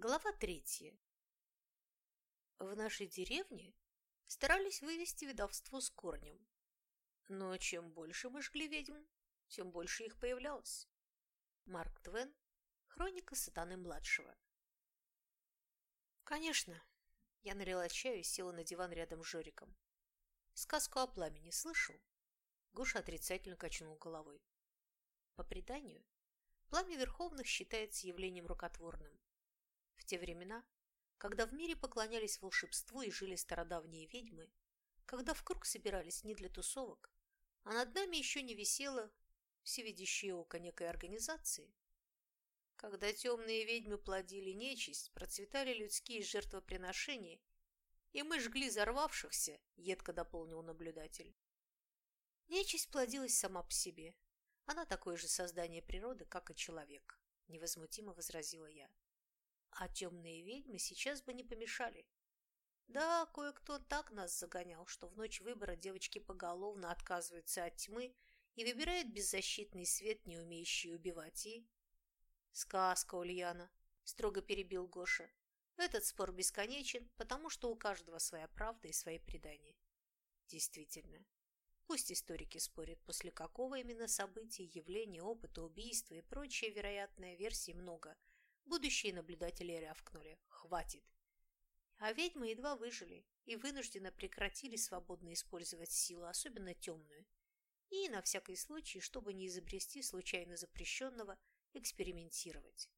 Глава третья. В нашей деревне старались вывести ведовство с корнем. Но чем больше мы жгли ведьм, тем больше их появлялось. Марк Твен. Хроника сатаны-младшего. Конечно. Я налила чаю и села на диван рядом с Жориком. Сказку о пламени слышал? Гоша отрицательно качнул головой. По преданию, пламя Верховных считается явлением рукотворным в те времена, когда в мире поклонялись волшебству и жили стародавние ведьмы, когда в круг собирались не для тусовок, а над нами еще не висело всевидящее око некой организации, когда темные ведьмы плодили нечисть, процветали людские жертвоприношения, и мы жгли взорвавшихся, едко дополнил наблюдатель. Нечисть плодилась сама по себе. Она такое же создание природы, как и человек, невозмутимо возразила я. А темные ведьмы сейчас бы не помешали. Да, кое-кто так нас загонял, что в ночь выбора девочки поголовно отказываются от тьмы и выбирают беззащитный свет, не умеющий убивать, и... «Сказка, Ульяна!» – строго перебил Гоша. «Этот спор бесконечен, потому что у каждого своя правда и свои предания». Действительно, пусть историки спорят, после какого именно события, явления, опыта, убийства и прочие вероятные версии много – Будущие наблюдатели рявкнули «Хватит!». А ведьмы едва выжили и вынужденно прекратили свободно использовать силу, особенно темную. И, на всякий случай, чтобы не изобрести случайно запрещенного, экспериментировать.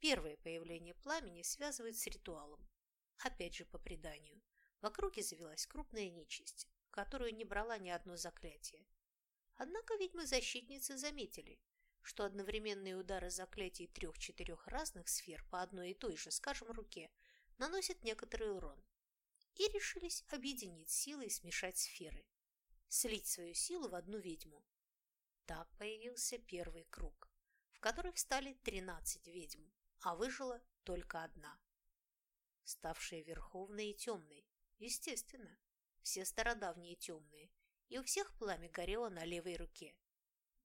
Первое появление пламени связывают с ритуалом. Опять же, по преданию. В округе завелась крупная нечисть, которую не брала ни одно заклятие. Однако ведьмы-защитницы заметили, что одновременные удары заклятий трех-четырех разных сфер по одной и той же, скажем, руке, наносят некоторый урон. И решились объединить силы и смешать сферы. Слить свою силу в одну ведьму. Так появился первый круг, в который встали 13 ведьм, а выжила только одна. Ставшая верховной и темной, естественно, все стародавние темные, и у всех пламя горело на левой руке.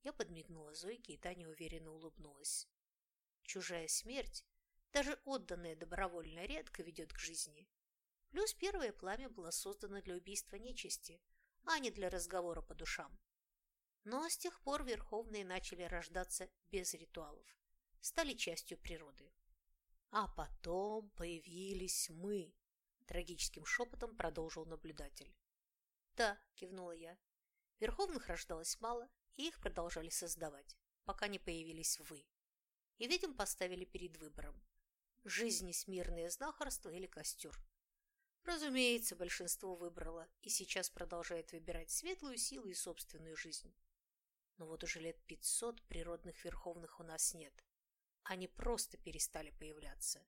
Я подмигнула Зойке, и Таня уверенно улыбнулась. Чужая смерть, даже отданная добровольно, редко ведет к жизни. Плюс первое пламя было создано для убийства нечисти, а не для разговора по душам. Но с тех пор верховные начали рождаться без ритуалов, стали частью природы. А потом появились мы, трагическим шепотом продолжил наблюдатель. Да, кивнула я. Верховных рождалось мало, и их продолжали создавать, пока не появились вы. И, видим, поставили перед выбором – жизнь смирное знахарство или костер. Разумеется, большинство выбрало и сейчас продолжает выбирать светлую силу и собственную жизнь. Но вот уже лет пятьсот природных верховных у нас нет. Они просто перестали появляться.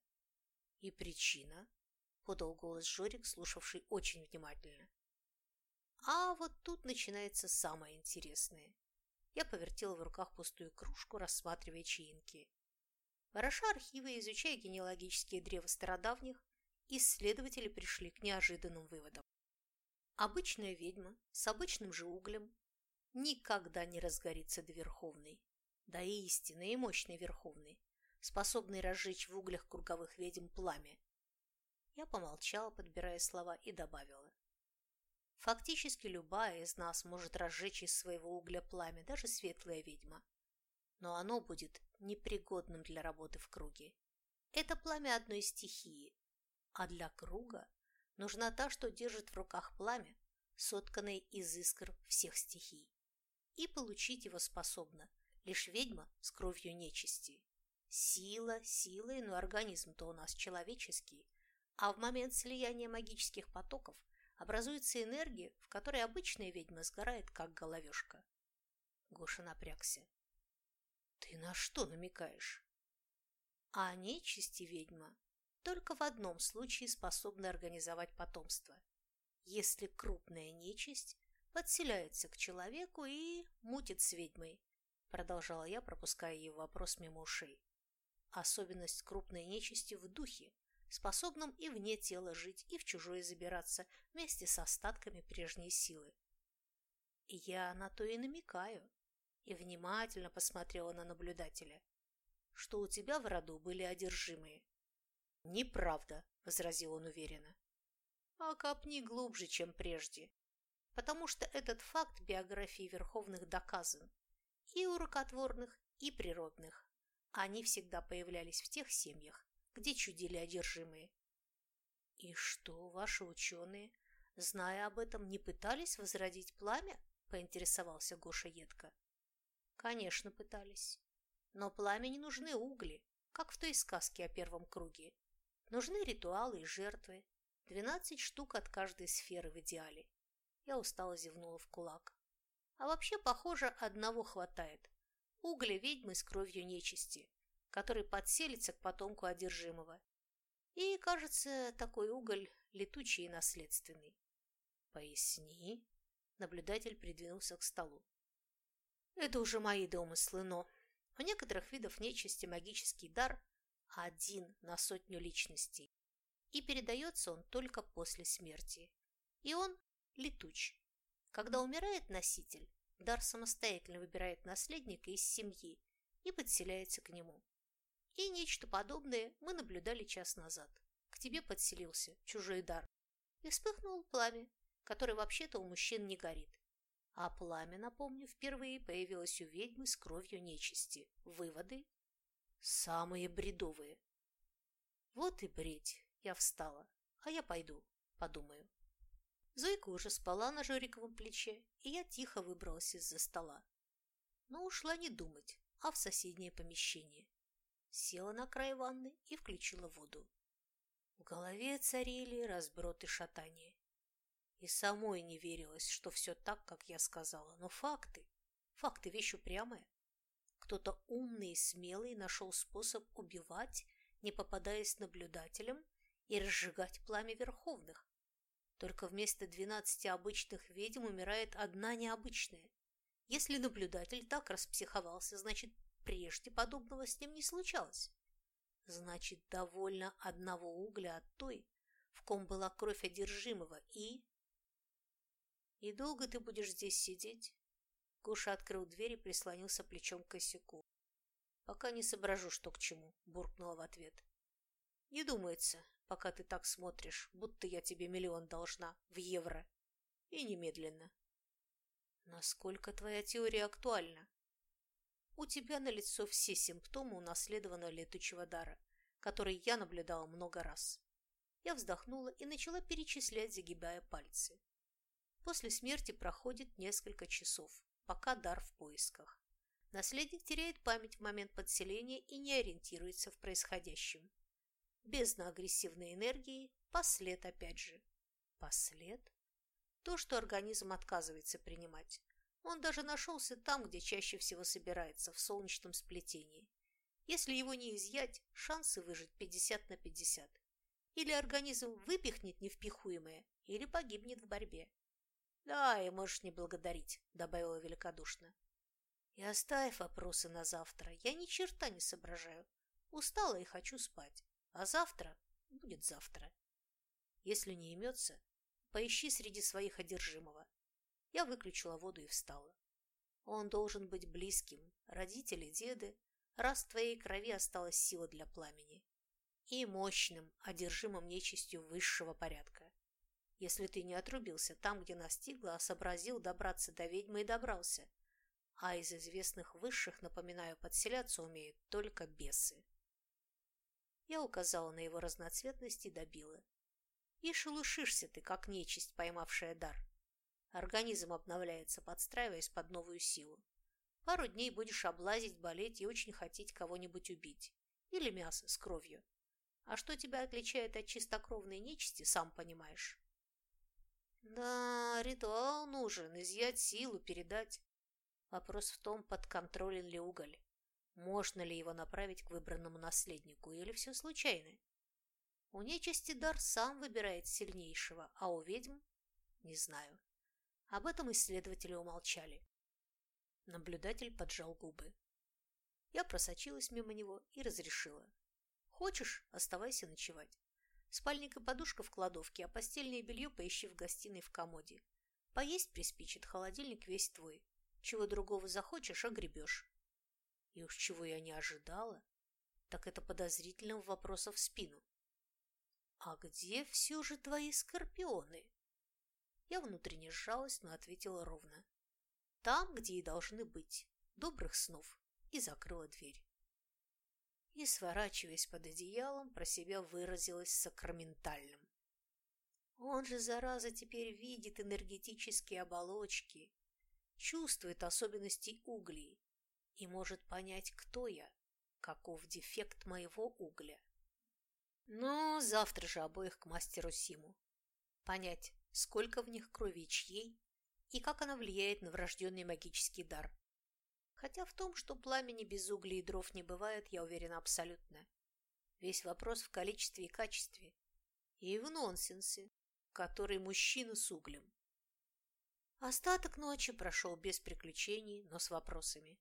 И причина – подал голос Жорик, слушавший очень внимательно. А вот тут начинается самое интересное. Я повертела в руках пустую кружку, рассматривая чаинки. Вороша архивы, изучая генеалогические древа стародавних, исследователи пришли к неожиданным выводам. Обычная ведьма с обычным же углем никогда не разгорится до Верховной, да и истинной и мощной Верховной, способной разжечь в углях круговых ведьм пламя. Я помолчала, подбирая слова, и добавила. Фактически любая из нас может разжечь из своего угля пламя, даже светлая ведьма. Но оно будет непригодным для работы в круге. Это пламя одной стихии, а для круга нужна та, что держит в руках пламя, сотканное из искр всех стихий. И получить его способна лишь ведьма с кровью нечисти. Сила силой, но организм-то у нас человеческий, а в момент слияния магических потоков образуется энергия, в которой обычная ведьма сгорает, как головешка. Гоша напрягся. Ты на что намекаешь? А нечисти ведьма только в одном случае способна организовать потомство. Если крупная нечисть подселяется к человеку и мутит с ведьмой, продолжала я, пропуская ее вопрос мимо ушей. Особенность крупной нечисти в духе, способным и вне тела жить, и в чужое забираться вместе с остатками прежней силы. Я на то и намекаю, и внимательно посмотрела на наблюдателя, что у тебя в роду были одержимые, «Неправда», – возразил он уверенно. «А копни глубже, чем прежде, потому что этот факт биографии Верховных доказан и у рукотворных, и природных. Они всегда появлялись в тех семьях, где чудили одержимые. И что, ваши ученые, зная об этом, не пытались возродить пламя? Поинтересовался Гоша едко. Конечно, пытались. Но пламени нужны угли, как в той сказке о первом круге. Нужны ритуалы и жертвы. Двенадцать штук от каждой сферы в идеале. Я устало зевнула в кулак. А вообще, похоже, одного хватает. Угля ведьмы с кровью нечисти, который подселится к потомку одержимого. И, кажется, такой уголь летучий и наследственный. Поясни. Наблюдатель придвинулся к столу. Это уже мои домыслы, но у некоторых видов нечисти магический дар один на сотню личностей, и передается он только после смерти. И он летуч. Когда умирает носитель, дар самостоятельно выбирает наследника из семьи и подселяется к нему. И нечто подобное мы наблюдали час назад. К тебе подселился чужой дар. И вспыхнул пламя, который вообще-то у мужчин не горит. А пламя, напомню, впервые появилось у ведьмы с кровью нечисти. Выводы? Самые бредовые. Вот и бредь. Я встала. А я пойду, подумаю. Зойка уже спала на Жориковом плече, и я тихо выбралась из-за стола. Но ушла не думать, а в соседнее помещение села на край ванны и включила воду. В голове царили разброд и шатание. И самой не верилось, что все так, как я сказала. Но факты, факты вещь упрямая. Кто-то умный и смелый нашел способ убивать, не попадаясь наблюдателям, и разжигать пламя верховных. Только вместо двенадцати обычных ведьм умирает одна необычная. Если наблюдатель так распсиховался, значит, Прежде подобного с ним не случалось. Значит, довольно одного угля от той, в ком была кровь одержимого, и... «И долго ты будешь здесь сидеть?» Гоша открыл дверь и прислонился плечом к косяку. «Пока не соображу, что к чему», – буркнула в ответ. «Не думается, пока ты так смотришь, будто я тебе миллион должна в евро. И немедленно». «Насколько твоя теория актуальна?» У тебя налицо все симптомы унаследованного летучего дара, который я наблюдала много раз. Я вздохнула и начала перечислять, загибая пальцы. После смерти проходит несколько часов, пока дар в поисках. Наследник теряет память в момент подселения и не ориентируется в происходящем. Бездна агрессивной энергии, послед опять же. Послед? То, что организм отказывается принимать. Он даже нашелся там, где чаще всего собирается, в солнечном сплетении. Если его не изъять, шансы выжить 50 на 50. Или организм выпихнет невпихуемое, или погибнет в борьбе. «Да, и можешь не благодарить», — добавила великодушно. «И оставь вопросы на завтра. Я ни черта не соображаю. Устала и хочу спать. А завтра будет завтра. Если не имется, поищи среди своих одержимого. Я выключила воду и встала. Он должен быть близким, родители, деды, раз в твоей крови осталась сила для пламени. И мощным, одержимым нечистью высшего порядка. Если ты не отрубился там, где настигла, а сообразил добраться до ведьмы и добрался. А из известных высших, напоминаю, подселяться умеют только бесы. Я указала на его разноцветность и добила. И шелушишься ты, как нечисть, поймавшая дар. Организм обновляется, подстраиваясь под новую силу. Пару дней будешь облазить, болеть и очень хотеть кого-нибудь убить. Или мясо с кровью. А что тебя отличает от чистокровной нечисти, сам понимаешь. Да, ритуал нужен, изъять силу, передать. Вопрос в том, подконтролен ли уголь. Можно ли его направить к выбранному наследнику, или все случайно? У нечисти дар сам выбирает сильнейшего, а у ведьм – не знаю. Об этом исследователи умолчали. Наблюдатель поджал губы. Я просочилась мимо него и разрешила. Хочешь, оставайся ночевать. Спальник и подушка в кладовке, а постельное белье поищи в гостиной в комоде. Поесть приспичит, холодильник весь твой. Чего другого захочешь, огребешь. И уж чего я не ожидала, так это подозрительного вопроса в спину. «А где все же твои скорпионы?» Я внутренне сжалась, но ответила ровно. «Там, где и должны быть. Добрых снов!» и закрыла дверь. И, сворачиваясь под одеялом, про себя выразилась сакраментальным. Он же, зараза, теперь видит энергетические оболочки, чувствует особенности углей и может понять, кто я, каков дефект моего угля. Но завтра же обоих к мастеру Симу. Понять, сколько в них крови чьей и как она влияет на врожденный магический дар. Хотя в том, что пламени без угля и дров не бывает, я уверена абсолютно. Весь вопрос в количестве и качестве. И в нонсенсе, который мужчина с углем. Остаток ночи прошел без приключений, но с вопросами.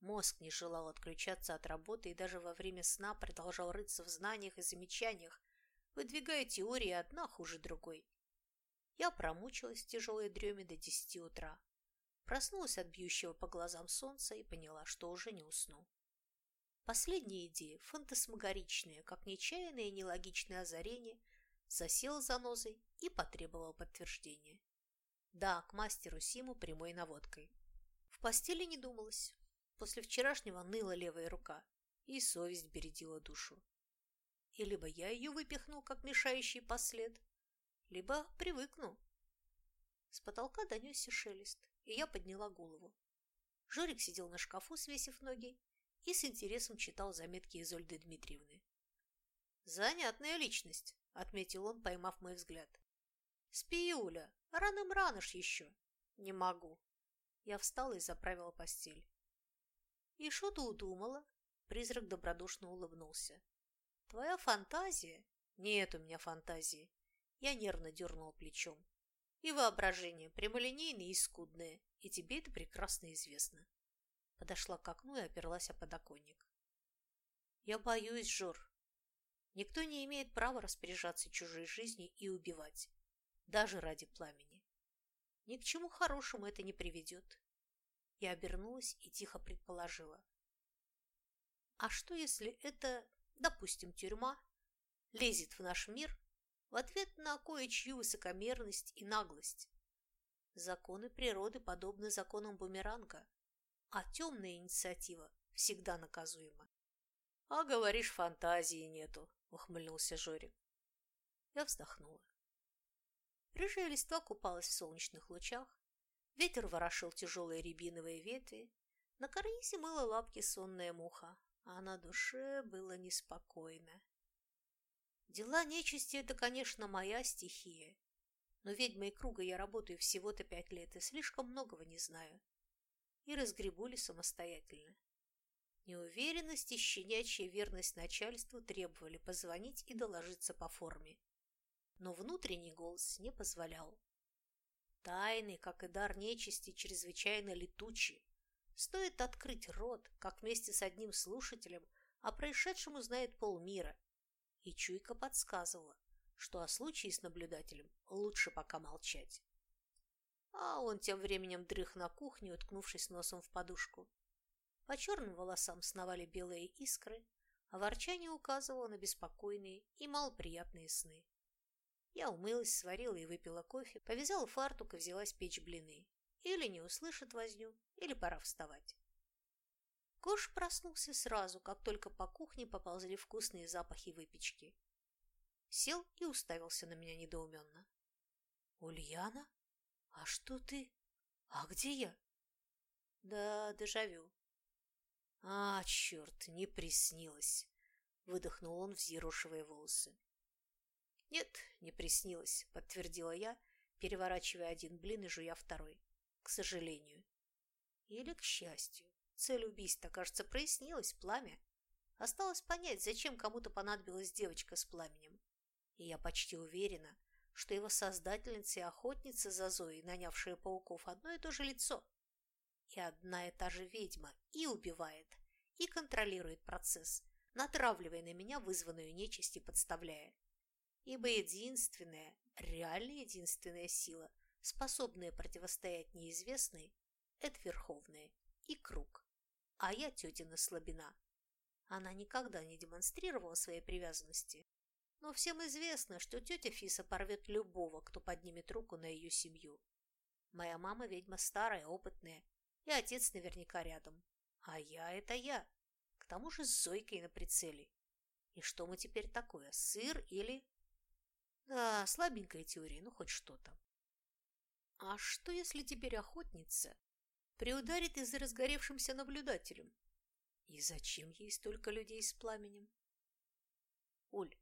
Мозг не желал отключаться от работы и даже во время сна продолжал рыться в знаниях и замечаниях, выдвигая теории одна хуже другой. Я промучилась в тяжелой дреме до десяти утра. Проснулась от бьющего по глазам солнца и поняла, что уже не усну. Последняя идея, фантасмагоричная, как нечаянное и нелогичное озарение, засела за нозой и потребовала подтверждения. Да, к мастеру Симу прямой наводкой. В постели не думалось. После вчерашнего ныла левая рука, и совесть бередила душу. И либо я ее выпихнул, как мешающий послед, либо привыкну. С потолка донесся шелест, и я подняла голову. Жорик сидел на шкафу, свесив ноги, и с интересом читал заметки Изольды Дмитриевны. «Занятная личность», — отметил он, поймав мой взгляд. «Спи, Юля, рано ж еще». «Не могу». Я встала и заправила постель. «И что ты удумала?» Призрак добродушно улыбнулся. «Твоя фантазия?» «Нет у меня фантазии». Я нервно дернула плечом. И воображение прямолинейное и скудное, и тебе это прекрасно известно. Подошла к окну и оперлась о подоконник. Я боюсь, Жор. Никто не имеет права распоряжаться чужой жизнью и убивать, даже ради пламени. Ни к чему хорошему это не приведет. Я обернулась и тихо предположила. А что, если это, допустим, тюрьма, лезет в наш мир в ответ на кое-чью высокомерность и наглость. Законы природы подобны законам бумеранга, а темная инициатива всегда наказуема. — А говоришь, фантазии нету, — ухмыльнулся Жорик. Я вздохнула. Рыжая листва купалась в солнечных лучах, ветер ворошил тяжелые рябиновые ветви, на карнизе мыла лапки сонная муха, а на душе было неспокойно. Дела нечисти – это, конечно, моя стихия. Но ведьмой круга я работаю всего-то пять лет и слишком многого не знаю. И разгребу ли самостоятельно. Неуверенность и щенячья верность начальству требовали позвонить и доложиться по форме. Но внутренний голос не позволял. Тайны, как и дар нечисти, чрезвычайно летучи. Стоит открыть рот, как вместе с одним слушателем о происшедшем узнает полмира – и чуйка подсказывала, что о случае с наблюдателем лучше пока молчать. А он тем временем дрых на кухне, уткнувшись носом в подушку. По черным волосам сновали белые искры, а ворчание указывало на беспокойные и малоприятные сны. Я умылась, сварила и выпила кофе, повязала фартук и взялась печь блины. Или не услышит возню, или пора вставать. Гош проснулся сразу, как только по кухне поползли вкусные запахи выпечки. Сел и уставился на меня недоуменно. «Ульяна? А что ты? А где я?» «Да, дежавю». «А, черт, не приснилось!» — выдохнул он, взъерошивая волосы. «Нет, не приснилось», — подтвердила я, переворачивая один блин и жуя второй. «К сожалению». Или к счастью. Цель убийства, кажется, прояснилась, пламя. Осталось понять, зачем кому-то понадобилась девочка с пламенем. И я почти уверена, что его создательница и охотница за Зоей, нанявшая пауков, одно и то же лицо. И одна и та же ведьма и убивает, и контролирует процесс, натравливая на меня вызванную нечисть и подставляя. Ибо единственная, реально единственная сила, способная противостоять неизвестной, это Верховная и Круг а я тетина слабина. Она никогда не демонстрировала своей привязанности, Но всем известно, что тетя Фиса порвет любого, кто поднимет руку на ее семью. Моя мама ведьма старая, опытная, и отец наверняка рядом. А я – это я. К тому же с Зойкой на прицеле. И что мы теперь такое, сыр или... Да, слабенькая теория, ну хоть что-то. А что, если теперь охотница приударит и за разгоревшимся наблюдателем? И зачем ей столько людей с пламенем? Оль,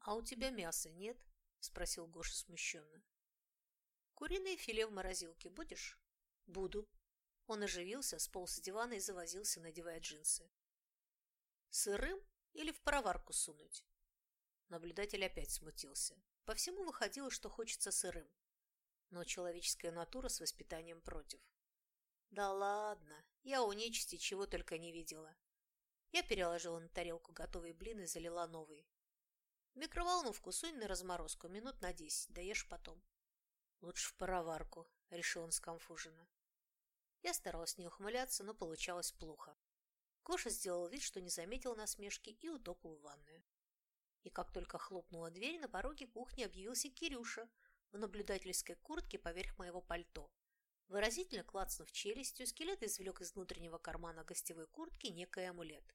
а у тебя мяса нет? Спросил Гоша смущенно. Куриное филе в морозилке будешь? Буду. Он оживился, сполз с дивана и завозился, надевая джинсы. Сырым или в пароварку сунуть? Наблюдатель опять смутился. По всему выходило, что хочется сырым. Но человеческая натура с воспитанием против. Да ладно, я у нечисти чего только не видела. Я переложила на тарелку готовый блин и залила новый. В микроволновку сунь на разморозку минут на десять, доешь потом. Лучше в пароварку, решил он скомфуженно. Я старалась не ухмыляться, но получалось плохо. Гоша сделал вид, что не заметил насмешки и утопал в ванную. И как только хлопнула дверь, на пороге кухни объявился Кирюша в наблюдательской куртке поверх моего пальто. Выразительно клацнув челюстью, скелет извлек из внутреннего кармана гостевой куртки некий амулет.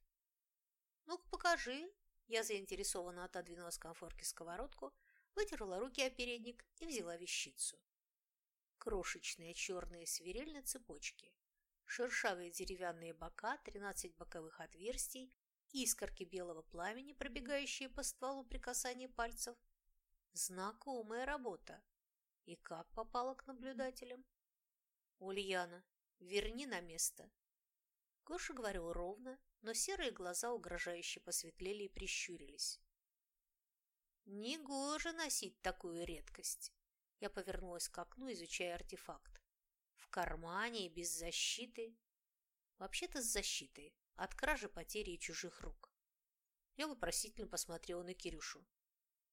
«Ну-ка, покажи!» Я заинтересованно отодвинула с конфорки сковородку, вытерла руки о передник и взяла вещицу. Крошечные черные свирель на цепочке, шершавые деревянные бока, 13 боковых отверстий, искорки белого пламени, пробегающие по стволу при касании пальцев. Знакомая работа. И как попала к наблюдателям? Ульяна, верни на место. Гоша говорил ровно, но серые глаза угрожающе посветлели и прищурились. Негоже носить такую редкость. Я повернулась к окну, изучая артефакт. В кармане и без защиты. Вообще-то с защитой. От кражи, потери и чужих рук. Я вопросительно посмотрела на Кирюшу.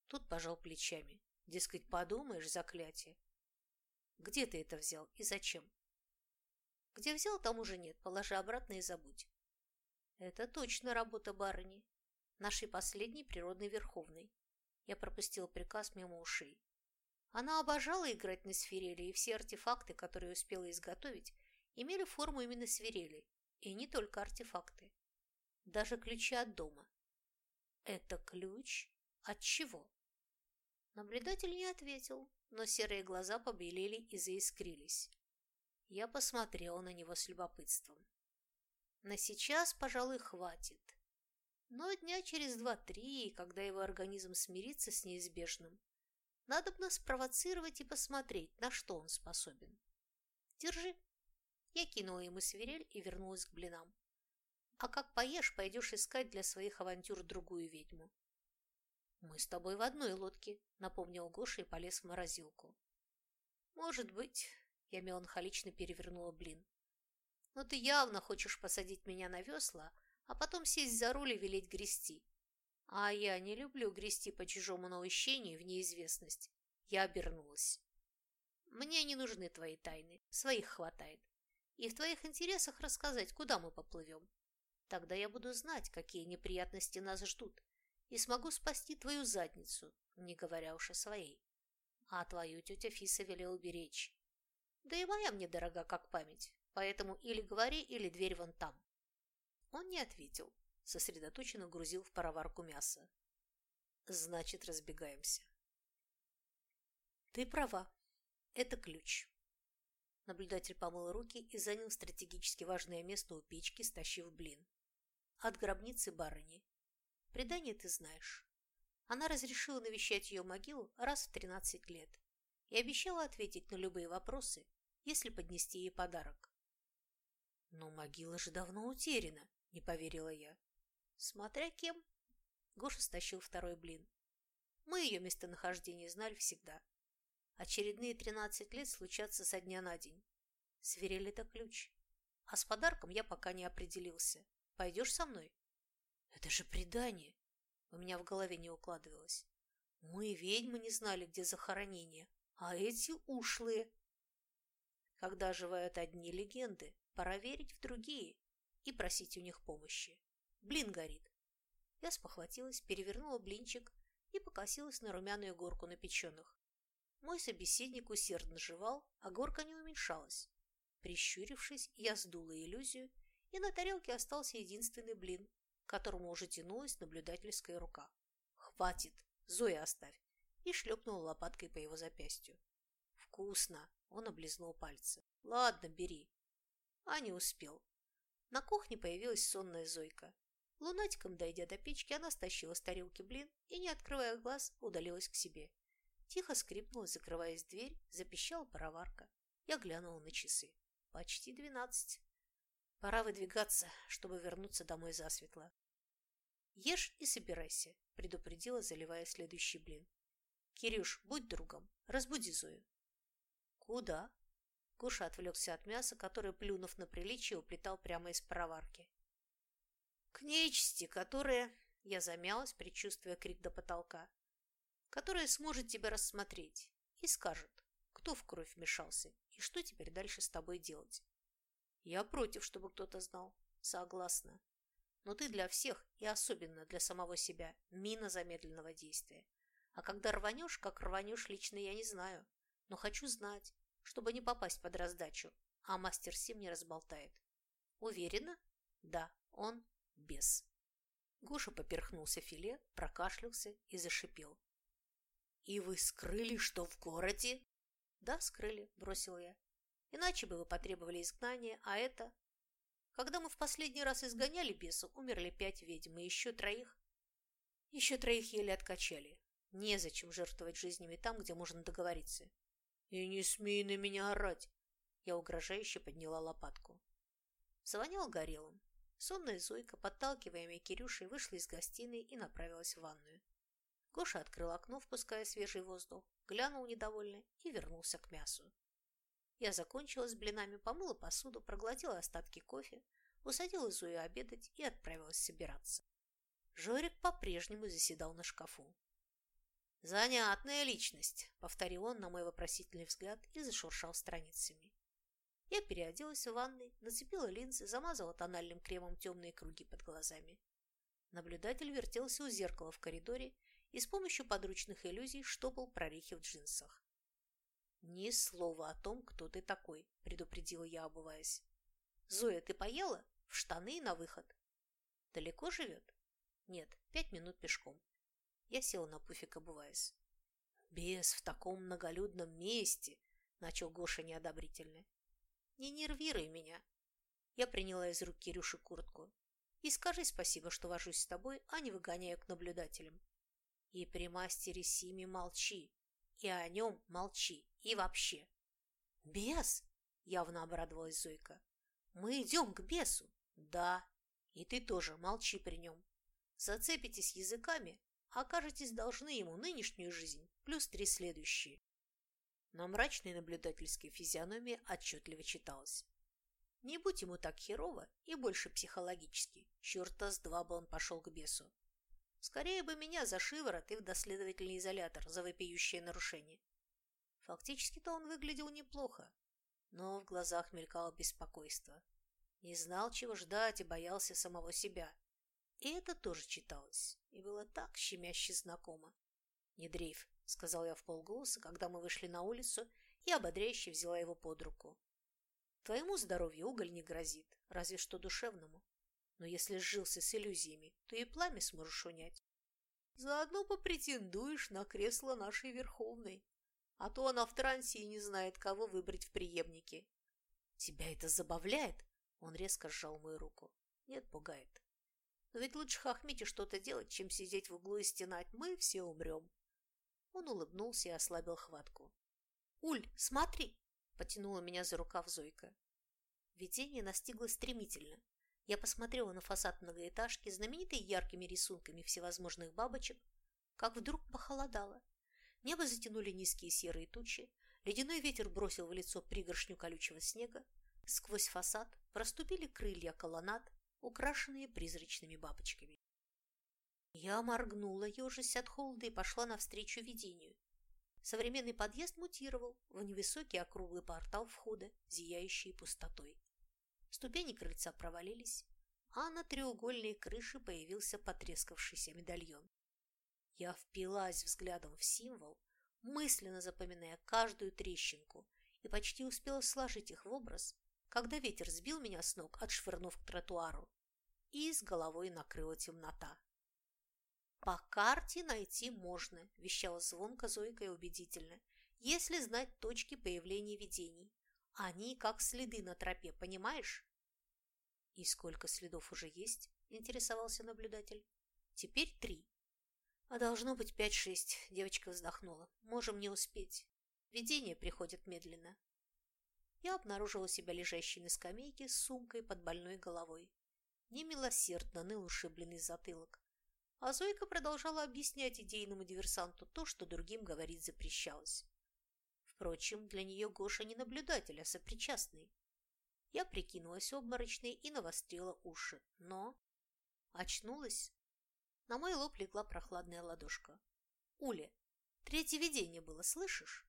Тут пожал плечами. Дескать, подумаешь, заклятие. Где ты это взял и зачем? Где взял, там уже нет. Положи обратно и забудь. Это точно работа барыни. Нашей последней природной верховной. Я пропустила приказ мимо ушей. Она обожала играть на свирели, и все артефакты, которые успела изготовить, имели форму именно свирели. И не только артефакты. Даже ключи от дома. Это ключ от чего? Наблюдатель не ответил, но серые глаза побелели и заискрились. Я посмотрела на него с любопытством. На сейчас, пожалуй, хватит. Но дня через два-три, когда его организм смирится с неизбежным, надо бы спровоцировать и посмотреть, на что он способен. Держи. Я кинула ему свирель и вернулась к блинам. А как поешь, пойдешь искать для своих авантюр другую ведьму. Мы с тобой в одной лодке, напомнил Гоша и полез в морозилку. Может быть, я меланхолично перевернула блин. Но ты явно хочешь посадить меня на весла, а потом сесть за руль и велеть грести. А я не люблю грести по чужому наущению в неизвестность. Я обернулась. Мне не нужны твои тайны, своих хватает. И в твоих интересах рассказать, куда мы поплывем. Тогда я буду знать, какие неприятности нас ждут, и смогу спасти твою задницу, не говоря уж о своей. А твою тетя Фиса велела уберечь. Да и моя мне дорога, как память, поэтому или говори, или дверь вон там. Он не ответил, сосредоточенно грузил в пароварку мясо. Значит, разбегаемся. Ты права. Это ключ. Наблюдатель помыл руки и занял стратегически важное место у печки, стащив блин. От гробницы барыни. Предание ты знаешь. Она разрешила навещать ее могилу раз в тринадцать лет и обещала ответить на любые вопросы, если поднести ей подарок. Но могила же давно утеряна, не поверила я. Смотря кем. Гоша стащил второй блин. Мы ее местонахождение знали всегда. Очередные тринадцать лет случатся со дня на день. Сверили это ключ. А с подарком я пока не определился. Пойдешь со мной? Это же предание. У меня в голове не укладывалось. Мы, ведьмы, не знали, где захоронение, а эти ушлые. Когда оживают одни легенды, пора верить в другие и просить у них помощи. Блин горит. Я спохватилась, перевернула блинчик, и покосилась на румяную горку напеченных. Мой собеседник усердно жевал, а горка не уменьшалась. Прищурившись, я сдула иллюзию, и на тарелке остался единственный блин, к которому уже тянулась наблюдательская рука. «Хватит! Зоя оставь!» и шлепнула лопаткой по его запястью. «Вкусно!» – он облизнул пальцы. «Ладно, бери». А не успел. На кухне появилась сонная Зойка. Лунатиком дойдя до печки, она стащила с тарелки блин и, не открывая глаз, удалилась к себе. Тихо скрипнула, закрываясь дверь, запищала пароварка. Я глянула на часы. Почти двенадцать. Пора выдвигаться, чтобы вернуться домой засветло. «Ешь и собирайся», – предупредила, заливая следующий блин. «Кирюш, будь другом, разбуди Зою». «Куда?» Гоша отвлекся от мяса, которое, плюнув на приличие, уплетал прямо из пароварки. «К нечисти, которая...» Я замялась, предчувствуя крик до потолка. «Которая сможет тебя рассмотреть и скажет, кто в кровь вмешался и что теперь дальше с тобой делать». «Я против, чтобы кто-то знал. Согласна. Но ты для всех и особенно для самого себя мина замедленного действия. А когда рванешь, как рванешь, лично я не знаю. Но хочу знать, чтобы не попасть под раздачу, а мастер Сим не разболтает. Уверена? Да, он бес. Гоша поперхнулся филе, прокашлялся и зашипел. «И вы скрыли, что в городе?» «Да, скрыли», – бросил я. «Иначе бы вы потребовали изгнания, а это...» Когда мы в последний раз изгоняли беса, умерли пять ведьм, и еще троих... Еще троих еле откачали. Незачем жертвовать жизнями там, где можно договориться. И не смей на меня орать. Я угрожающе подняла лопатку. Звонил горелым. Сонная Зойка, подталкиваемая Кирюшей, вышла из гостиной и направилась в ванную. Гоша открыл окно, впуская свежий воздух, глянул недовольно и вернулся к мясу. Я закончила с блинами, помыла посуду, проглотила остатки кофе, усадила Зою обедать и отправилась собираться. Жорик по-прежнему заседал на шкафу. «Занятная личность», — повторил он на мой вопросительный взгляд и зашуршал страницами. Я переоделась в ванной, нацепила линзы, замазала тональным кремом темные круги под глазами. Наблюдатель вертелся у зеркала в коридоре и с помощью подручных иллюзий штопал прорехи в джинсах. «Ни слова о том, кто ты такой», — предупредила я, обуваясь. «Зоя, ты поела? В штаны и на выход». «Далеко живет?» «Нет, пять минут пешком». Я села на пуфик, обуваясь. «Бес в таком многолюдном месте!» — начал Гоша неодобрительно. «Не нервируй меня!» Я приняла из рук Кирюши куртку. «И скажи спасибо, что вожусь с тобой, а не выгоняю к наблюдателям. И при мастере Симе молчи, и о нем молчи, и вообще!» «Бес!» — явно обрадовалась Зойка. «Мы идем к бесу!» «Да, и ты тоже молчи при нем. Зацепитесь языками, окажетесь должны ему нынешнюю жизнь плюс три следующие. На мрачной наблюдательской физиономии отчетливо читалось. Не будь ему так херово и больше психологически, черта с два бы он пошел к бесу. Скорее бы меня за шиворот и в доследовательный изолятор за вопиющее нарушение. Фактически-то он выглядел неплохо, но в глазах мелькало беспокойство. Не знал, чего ждать и боялся самого себя. И это тоже читалось, и было так щемяще знакомо. «Не дрейф», — сказал я в полголоса, когда мы вышли на улицу, и ободряюще взяла его под руку. «Твоему здоровью уголь не грозит, разве что душевному. Но если сжился с иллюзиями, то и пламя сможешь унять. Заодно попретендуешь на кресло нашей Верховной, а то она в трансе и не знает, кого выбрать в преемнике. Тебя это забавляет?» Он резко сжал мою руку. «Нет, пугает. Но ведь лучше хохмить и что-то делать, чем сидеть в углу и стенать. Мы все умрем. Он улыбнулся и ослабил хватку. «Уль, смотри!» – потянула меня за рукав Зойка. Видение настигло стремительно. Я посмотрела на фасад многоэтажки, знаменитый яркими рисунками всевозможных бабочек, как вдруг похолодало. Небо затянули низкие серые тучи, ледяной ветер бросил в лицо пригоршню колючего снега, сквозь фасад проступили крылья колоннад, украшенные призрачными бабочками. Я моргнула, ежась от холода, и пошла навстречу видению. Современный подъезд мутировал в невысокий округлый портал входа, зияющий пустотой. Ступени крыльца провалились, а на треугольной крыше появился потрескавшийся медальон. Я впилась взглядом в символ, мысленно запоминая каждую трещинку, и почти успела сложить их в образ, когда ветер сбил меня с ног, отшвырнув к тротуару, и с головой накрыла темнота. «По карте найти можно», – вещала звонко Зойка и убедительно, «если знать точки появления видений. Они как следы на тропе, понимаешь?» «И сколько следов уже есть?» – интересовался наблюдатель. «Теперь три». «А должно быть пять-шесть», – девочка вздохнула. «Можем не успеть. Видения приходят медленно». Я обнаружила себя лежащей на скамейке с сумкой под больной головой. Немилосердно ныл ушибленный затылок. А Зойка продолжала объяснять идейному диверсанту то, что другим говорить запрещалось. Впрочем, для нее Гоша не наблюдатель, а сопричастный. Я прикинулась обморочной и навострила уши, но... Очнулась. На мой лоб легла прохладная ладошка. «Уля, третье видение было, слышишь?»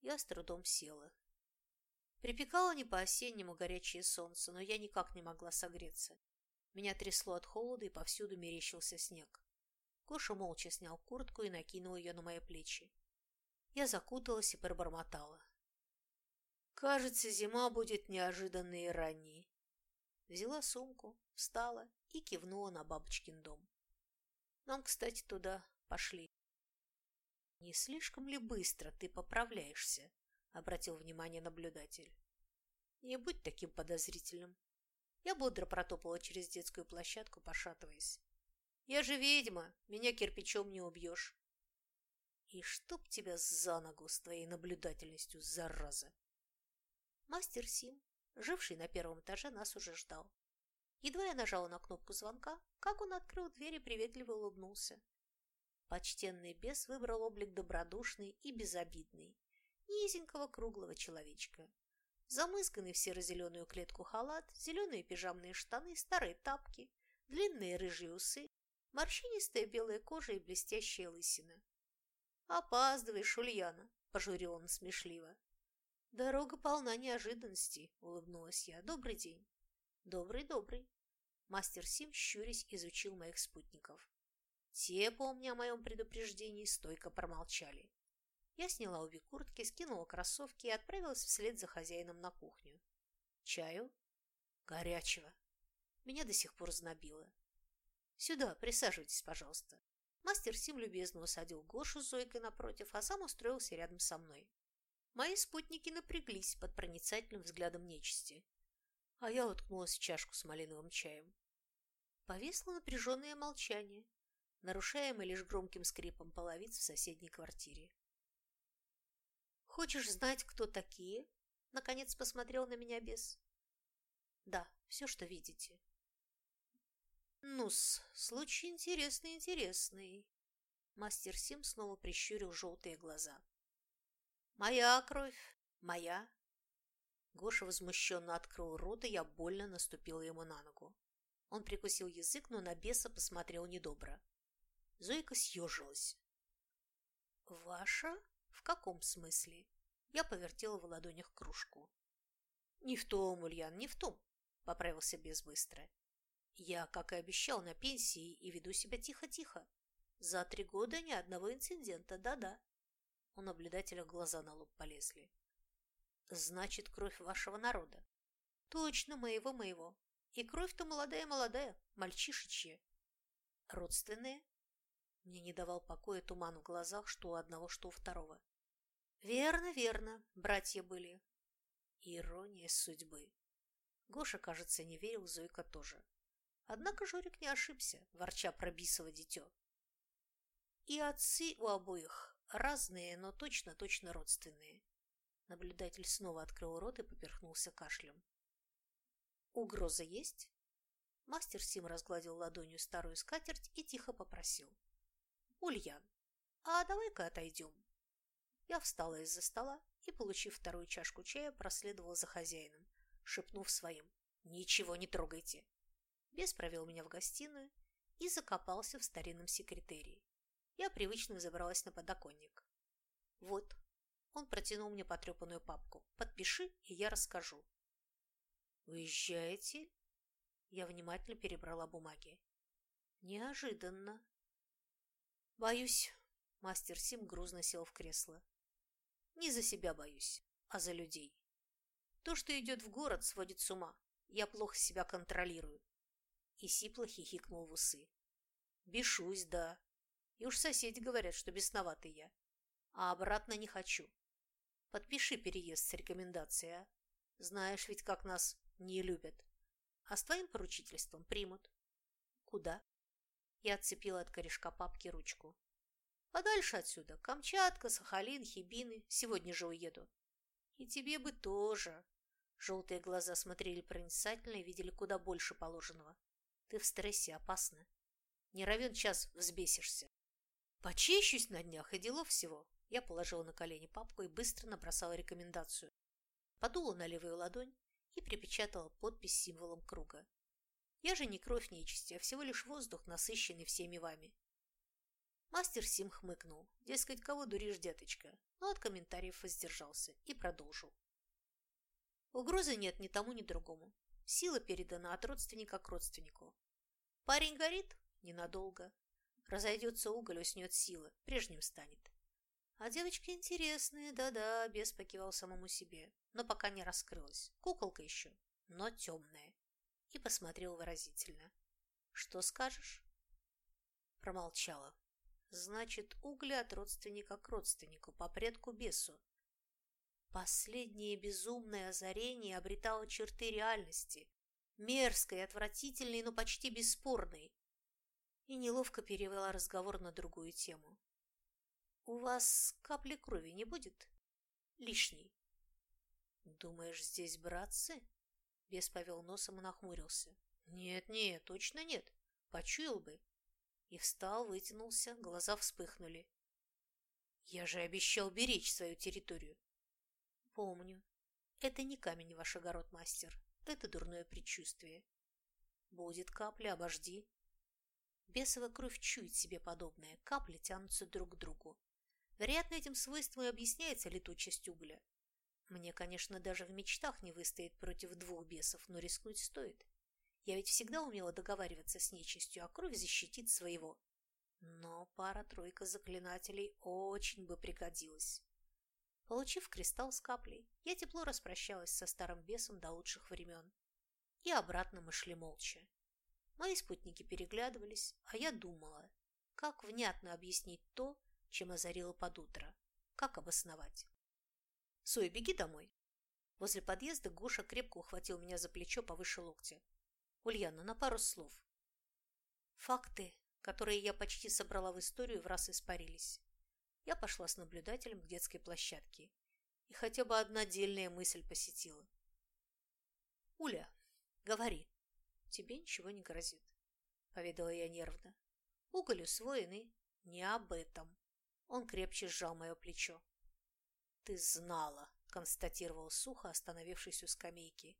Я с трудом села. Припекало не по-осеннему горячее солнце, но я никак не могла согреться. Меня трясло от холода, и повсюду мерещился снег. Гоша молча снял куртку и накинул ее на мои плечи. Я закуталась и пробормотала. Кажется, зима будет неожиданной и ранней. Взяла сумку, встала и кивнула на бабочкин дом. Нам, кстати, туда пошли. «Не слишком ли быстро ты поправляешься?» — обратил внимание наблюдатель. «Не будь таким подозрительным. Я бодро протопала через детскую площадку, пошатываясь. «Я же ведьма, меня кирпичом не убьешь». «И чтоб тебя за ногу с твоей наблюдательностью, зараза!» Мастер Сим, живший на первом этаже, нас уже ждал. Едва я нажала на кнопку звонка, как он открыл дверь и приветливо улыбнулся. Почтенный бес выбрал облик добродушный и безобидный, низенького круглого человечка, Замызганный в серо-зеленую клетку халат, зеленые пижамные штаны, старые тапки, длинные рыжие усы, морщинистая белая кожа и блестящая лысина. «Опаздываешь, Ульяна!» – пожурил он смешливо. «Дорога полна неожиданностей», – улыбнулась я. «Добрый день». «Добрый, добрый». Мастер Сим, щурясь, изучил моих спутников. Те, помня о моем предупреждении, стойко промолчали. Я сняла обе куртки, скинула кроссовки и отправилась вслед за хозяином на кухню. Чаю? Горячего. Меня до сих пор знобило. Сюда, присаживайтесь, пожалуйста. Мастер Сим любезно усадил Гошу с Зойкой напротив, а сам устроился рядом со мной. Мои спутники напряглись под проницательным взглядом нечисти, а я уткнулась в чашку с малиновым чаем. Повисло напряженное молчание, нарушаемое лишь громким скрипом половиц в соседней квартире. «Хочешь знать, кто такие?» Наконец посмотрел на меня бес. «Да, все, что видите». «Ну-с, случай интересный, интересный». Мастер Сим снова прищурил желтые глаза. «Моя кровь, моя». Гоша возмущенно открыл рот, и я больно наступила ему на ногу. Он прикусил язык, но на беса посмотрел недобро. Зойка съежилась. «Ваша?» «В каком смысле?» Я повертела в ладонях кружку. «Не в том, Ульян, не в том», — поправился без. «Я, как и обещал, на пенсии и веду себя тихо-тихо. За три года ни одного инцидента, да-да». У наблюдателя глаза на лоб полезли. «Значит, кровь вашего народа». «Точно, моего-моего. И кровь-то молодая-молодая, мальчишечья». «Родственные?» Мне не давал покоя туман в глазах, что у одного, что у второго. Верно, верно, братья были. Ирония судьбы. Гоша, кажется, не верил, Зойка тоже. Однако Жорик не ошибся, ворча про бисово дитё. И отцы у обоих разные, но точно-точно родственные. Наблюдатель снова открыл рот и поперхнулся кашлем. «Угроза есть?» Мастер Сим разгладил ладонью старую скатерть и тихо попросил. «Ульян, а давай-ка отойдем». Я встала из-за стола и, получив вторую чашку чая, проследовала за хозяином, шепнув своим «Ничего не трогайте». Бес провел меня в гостиную и закопался в старинном секретерии. Я привычно забралась на подоконник. «Вот», — он протянул мне потрепанную папку, «подпиши, и я расскажу». «Уезжаете?» Я внимательно перебрала бумаги. «Неожиданно. Боюсь. Мастер Сим грузно сел в кресло. Не за себя боюсь, а за людей. То, что идет в город, сводит с ума. Я плохо себя контролирую. И сипло хихикнул в усы. Бешусь, да. И уж соседи говорят, что бесноватый я. А обратно не хочу. Подпиши переезд с рекомендацией, а? Знаешь ведь, как нас не любят. А с твоим поручительством примут. Куда? Я отцепила от корешка папки ручку. Подальше отсюда. Камчатка, Сахалин, Хибины. Сегодня же уеду. И тебе бы тоже. Желтые глаза смотрели проницательно и видели куда больше положенного. Ты в стрессе, опасно. Не равен час взбесишься. Почищусь на днях и делов всего. Я положила на колени папку и быстро набросала рекомендацию. Подула на левую ладонь и припечатала подпись символом круга. Я же не кровь нечисти, а всего лишь воздух, насыщенный всеми вами. Мастер Сим хмыкнул. Дескать, кого дуришь, деточка? Но от комментариев воздержался и продолжил. Угрозы нет ни тому, ни другому. Сила передана от родственника к родственнику. Парень горит? Ненадолго. Разойдется уголь, уснет сила, прежним станет. А девочки интересные, да-да, бес покивал самому себе, но пока не раскрылась. Куколка еще, но темная. И посмотрел выразительно. Что скажешь? Промолчала. Значит, угли от родственника к родственнику, по предку бесу. Последнее безумное озарение обретало черты реальности, мерзкой, отвратительной, но почти бесспорной. И неловко перевела разговор на другую тему. У вас капли крови не будет? Лишней. Думаешь, здесь братцы? Бес повел носом и нахмурился. Нет, нет, точно нет. Почуял бы. И встал, вытянулся, глаза вспыхнули. Я же обещал беречь свою территорию. Помню. Это не камень ваш огород, мастер. Это дурное предчувствие. Будет капля, обожди. Бесова кровь чует себе подобное. Капли тянутся друг к другу. Вероятно, этим свойством и объясняется летучесть угля. Мне, конечно, даже в мечтах не выстоять против двух бесов, но рискнуть стоит. Я ведь всегда умела договариваться с нечистью, а кровь защитит своего. Но пара-тройка заклинателей очень бы пригодилась. Получив кристалл с каплей, я тепло распрощалась со старым бесом до лучших времен. И обратно мы шли молча. Мои спутники переглядывались, а я думала, как внятно объяснить то, чем озарила под утро. Как обосновать? Сой, беги домой. Возле подъезда Гоша крепко ухватил меня за плечо повыше локтя. Ульяна, на пару слов. Факты, которые я почти собрала в историю, в раз испарились. Я пошла с наблюдателем к детской площадке, и хотя бы одна дельная мысль посетила. «Уля, говори, тебе ничего не грозит», — поведала я нервно. «Уголь усвоенный, не об этом. Он крепче сжал мое плечо. «Ты знала», — констатировал сухо, остановившись у скамейки.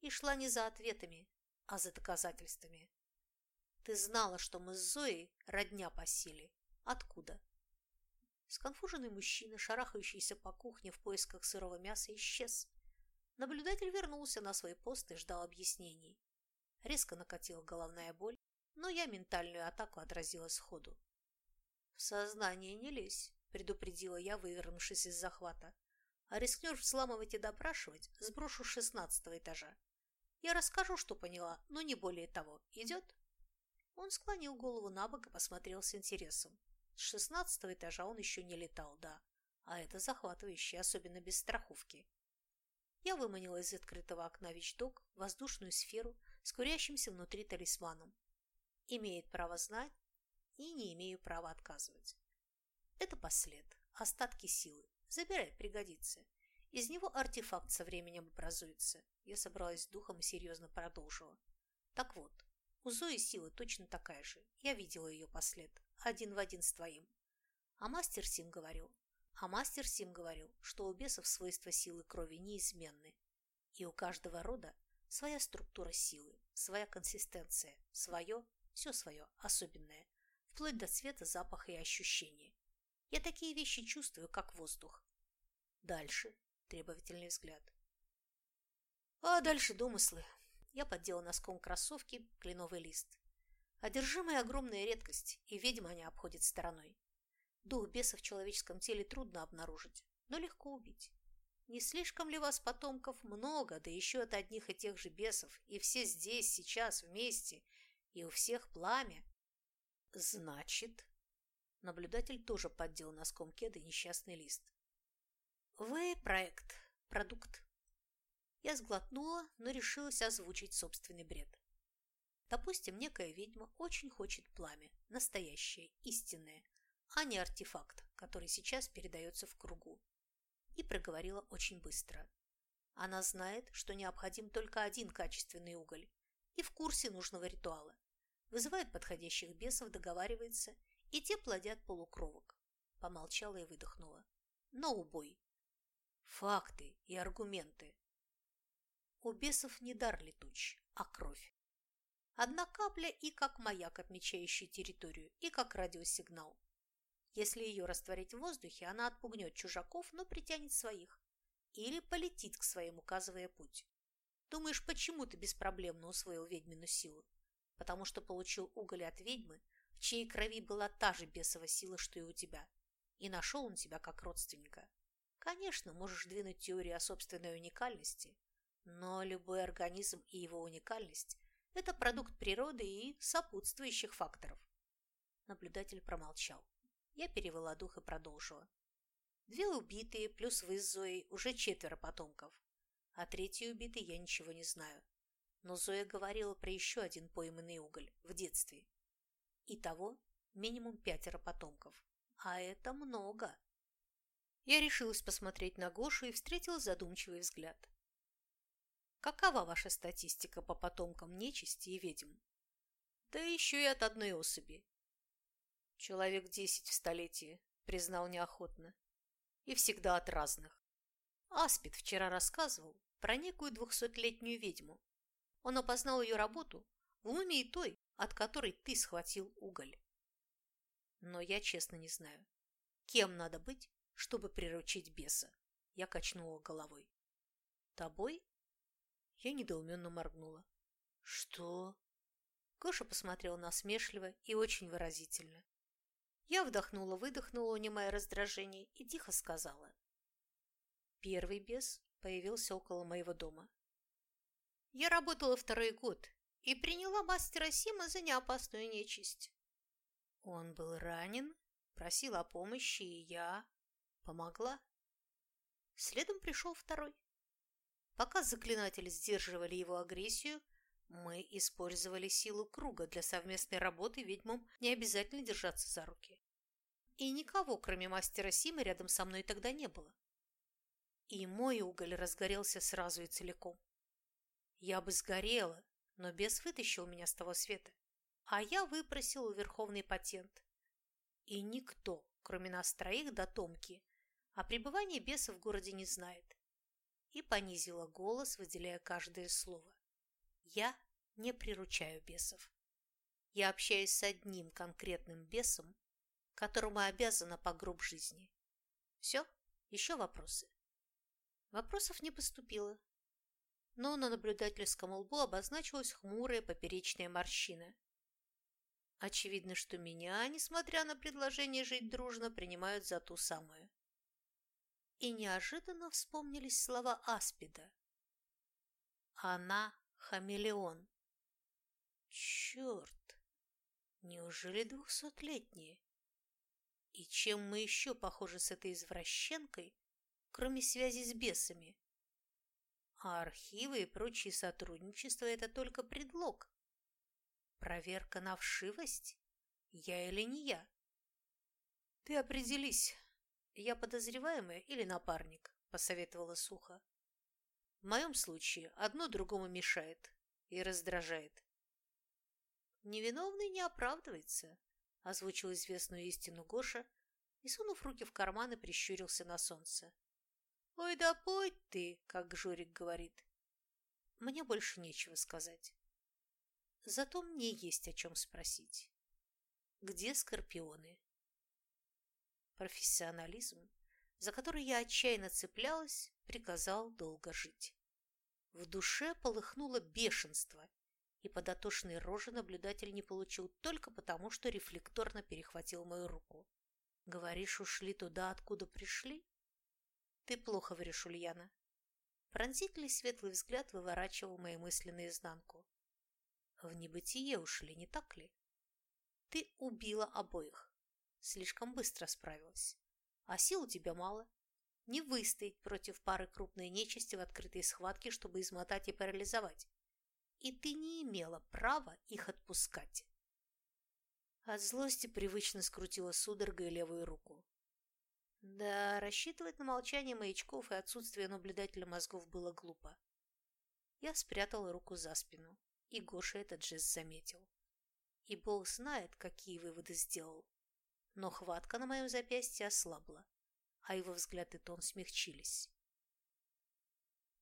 И шла не за ответами, а за доказательствами. «Ты знала, что мы с Зоей родня по силе. Откуда?» Сконфуженный мужчина, шарахающийся по кухне в поисках сырого мяса, исчез. Наблюдатель вернулся на свой пост и ждал объяснений. Резко накатила головная боль, но я ментальную атаку отразила сходу. «В сознание не лезь», – предупредила я, вывернувшись из захвата. «А рискнешь взламывать и допрашивать, сброшу с шестнадцатого этажа. Я расскажу, что поняла, но не более того. Идет?» Он склонил голову на бок и посмотрел с интересом. С шестнадцатого этажа он еще не летал, да. А это захватывающе, особенно без страховки. Я выманила из открытого окна вещдок воздушную сферу с курящимся внутри талисманом. Имеет право знать, и не имею права отказывать. Это послед, остатки силы. Забирай, пригодится. Из него артефакт со временем образуется. Я собралась с духом и серьезно продолжила. Так вот, у Зои сила точно такая же. Я видела ее послед, один в один с твоим. А мастер Сим говорил, а мастер Сим говорил, что у бесов свойства силы крови неизменны. И у каждого рода своя структура силы, своя консистенция, свое, все свое, особенное – вплоть до цвета, запаха и ощущения. Я такие вещи чувствую, как воздух. Дальше требовательный взгляд. А дальше домыслы. Я поддела носком кроссовки кленовый лист. Одержимая огромная редкость, и ведьма они обходят стороной. Дух беса в человеческом теле трудно обнаружить, но легко убить. Не слишком ли вас потомков много, да еще от одних и тех же бесов, и все здесь, сейчас, вместе, и у всех пламя? Значит, наблюдатель тоже поддел носком кеда несчастный лист. Вы проект, продукт. Я сглотнула, но решилась озвучить собственный бред. Допустим, некая ведьма очень хочет пламя, настоящее, истинное, а не артефакт, который сейчас передается в кругу и проговорила очень быстро. Она знает, что необходим только один качественный уголь и в курсе нужного ритуала. Вызывает подходящих бесов, договаривается, и те плодят полукровок. Помолчала и выдохнула. Но убой. Факты и аргументы. У бесов не дар летуч, а кровь. Одна капля и как маяк, отмечающий территорию, и как радиосигнал. Если ее растворить в воздухе, она отпугнет чужаков, но притянет своих. Или полетит к своим, указывая путь. Думаешь, почему ты беспроблемно усвоил ведьмину силу? Потому что получил уголь от ведьмы, чьей крови была та же бесова сила, что и у тебя. И нашел он тебя как родственника. Конечно, можешь двинуть теорию о собственной уникальности, но любой организм и его уникальность – это продукт природы и сопутствующих факторов. Наблюдатель промолчал. Я перевела дух и продолжила. Две убитые, плюс вы с Зоей, уже четверо потомков. О третьей убитой я ничего не знаю. Но Зоя говорила про еще один пойманный уголь в детстве. Итого минимум пятеро потомков. А это много. Я решилась посмотреть на Гошу и встретила задумчивый взгляд. Какова ваша статистика по потомкам нечисти и ведьм? Да еще и от одной особи. Человек десять в столетии, признал неохотно. И всегда от разных. Аспид вчера рассказывал про некую двухсотлетнюю ведьму. Он опознал ее работу в мумии той, от которой ты схватил уголь. Но я честно не знаю, кем надо быть, чтобы приручить беса. Я качнула головой. Тобой? Я недоуменно моргнула. Что? Гоша посмотрел насмешливо и очень выразительно. Я вдохнула-выдохнула, унимая раздражение, и тихо сказала. Первый бес появился около моего дома. Я работала второй год и приняла мастера Сима за неопасную нечисть. Он был ранен, просил о помощи, и я помогла. Следом пришел второй. Пока заклинатели сдерживали его агрессию, мы использовали силу круга для совместной работы ведьмам не обязательно держаться за руки. И никого, кроме мастера Симы, рядом со мной тогда не было. И мой уголь разгорелся сразу и целиком. Я бы сгорела, но бес вытащил меня с того света, а я выпросил Верховный патент. И никто, кроме нас троих до Томки, о пребывании беса в городе не знает. И понизила голос, выделяя каждое слово. Я не приручаю бесов. Я общаюсь с одним конкретным бесом, которому обязана по гроб жизни. Все? Еще вопросы? Вопросов не поступило. Но на наблюдательском лбу обозначилась хмурая поперечная морщина. Очевидно, что меня, несмотря на предложение жить дружно, принимают за ту самую. И неожиданно вспомнились слова Аспида. Она хамелеон. Черт! Неужели двухсотлетняя? И чем мы еще похожи с этой извращенкой, кроме связи с бесами? А архивы и прочие сотрудничества – это только предлог. Проверка на вшивость? Я или не я? Ты определись, я подозреваемая или напарник, посоветовала сухо. В моем случае одно другому мешает и раздражает. Невиновный не оправдывается, озвучил известную истину Гоша и, сунув руки в карманы, прищурился на солнце. «Ой, да пой ты!» — как Жорик говорит. Мне больше нечего сказать. Зато мне есть о чем спросить. Где скорпионы? Профессионализм, за который я отчаянно цеплялась, приказал долго жить. В душе полыхнуло бешенство, И подотошные рожи наблюдатель не получил только потому, что рефлекторно перехватил мою руку. Говоришь, ушли туда, откуда пришли? Ты плохо врешь, Ульяна. Пронзительный светлый взгляд выворачивал мои мысли наизнанку. В небытие ушли, не так ли? Ты убила обоих. Слишком быстро справилась. А сил у тебя мало. Не выстоять против пары крупной нечисти в открытой схватке, чтобы измотать и парализовать. И ты не имела права их отпускать. От злости привычно скрутила судорогой левую руку. Да, рассчитывать на молчание маячков и отсутствие наблюдателя мозгов было глупо. Я спрятала руку за спину, и Гоша этот жест заметил. И Бог знает, какие выводы сделал. Но хватка на моем запястье ослабла, а его взгляд и тон смягчились.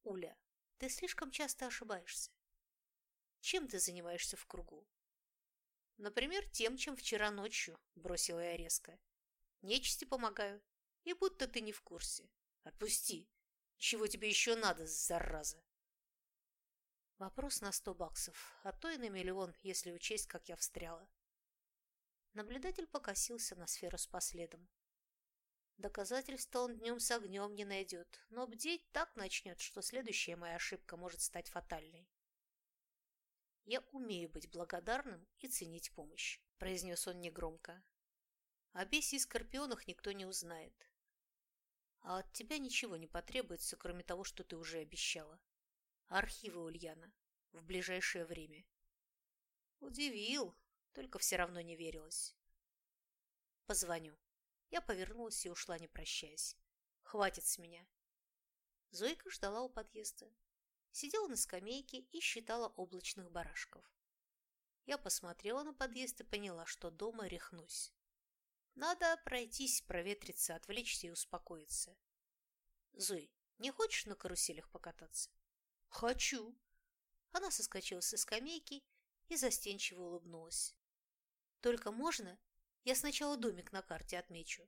«Уля, ты слишком часто ошибаешься. Чем ты занимаешься в кругу?» «Например, тем, чем вчера ночью», — бросила я резко. «Нечисти помогаю, и будто ты не в курсе. Отпусти. Чего тебе еще надо, зараза?» Вопрос на сто баксов, а то и на миллион, если учесть, как я встряла. Наблюдатель покосился на сферу с последом. Доказательства он днем с огнем не найдет, но бдеть так начнет, что следующая моя ошибка может стать фатальной. «Я умею быть благодарным и ценить помощь», – произнес он негромко. «О бесе и скорпионах никто не узнает. А от тебя ничего не потребуется, кроме того, что ты уже обещала. Архивы Ульяна. В ближайшее время. Удивил, только все равно не верилось. Позвоню. Я повернулась и ушла, не прощаясь. Хватит с меня. Зойка ждала у подъезда. Сидела на скамейке и считала облачных барашков. Я посмотрела на подъезд и поняла, что дома рехнусь. Надо пройтись, проветриться, отвлечься и успокоиться. Зой, не хочешь на каруселях покататься? «Хочу!» Она соскочила со скамейки и застенчиво улыбнулась. «Только можно? Я сначала домик на карте отмечу».